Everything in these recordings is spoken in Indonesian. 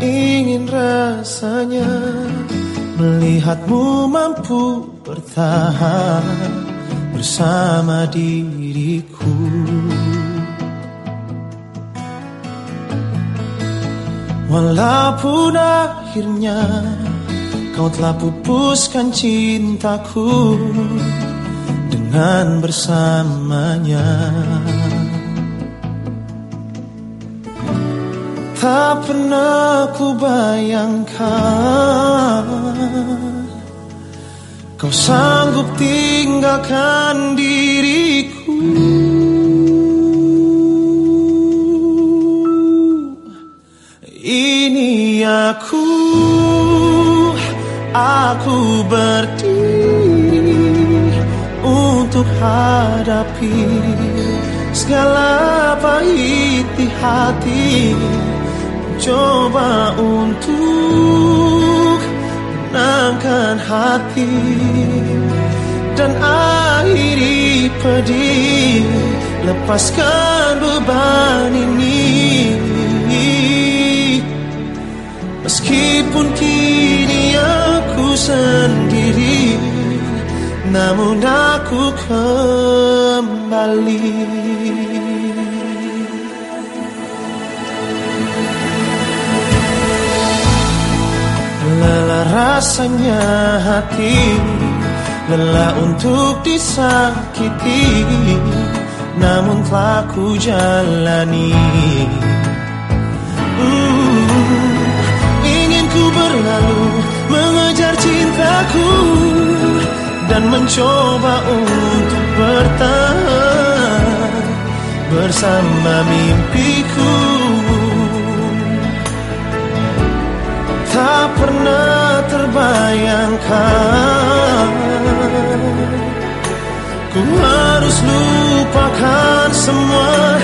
ingin rasanya Melihatmu mampu bertahan bersama diriku. Walaupun akhirnya kau telah pupuskan cintaku dengan bersamanya Tak pernah ku bayangkan Kau sanggup tinggalkan diriku. Ini aku Aku berdiri Untuk hadapi Segala pahit di hati Coba untuk menangkan hati dan akhiri pedih. Lepaskan beban ini. Meskipun kini aku sendiri namun aku kembali rasanya hati Lelah untuk disakiti Namun telah ku jalani. Uh, Ingin ku berlalu Mengejar cintaku Dan mencoba untuk bertahan Bersama mimpiku. Tak pernah terbayangkan Ku harus lupakan semua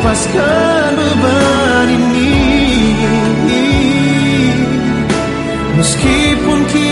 lepaskan beban ini. Meskipun kita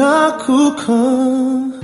aku kembali.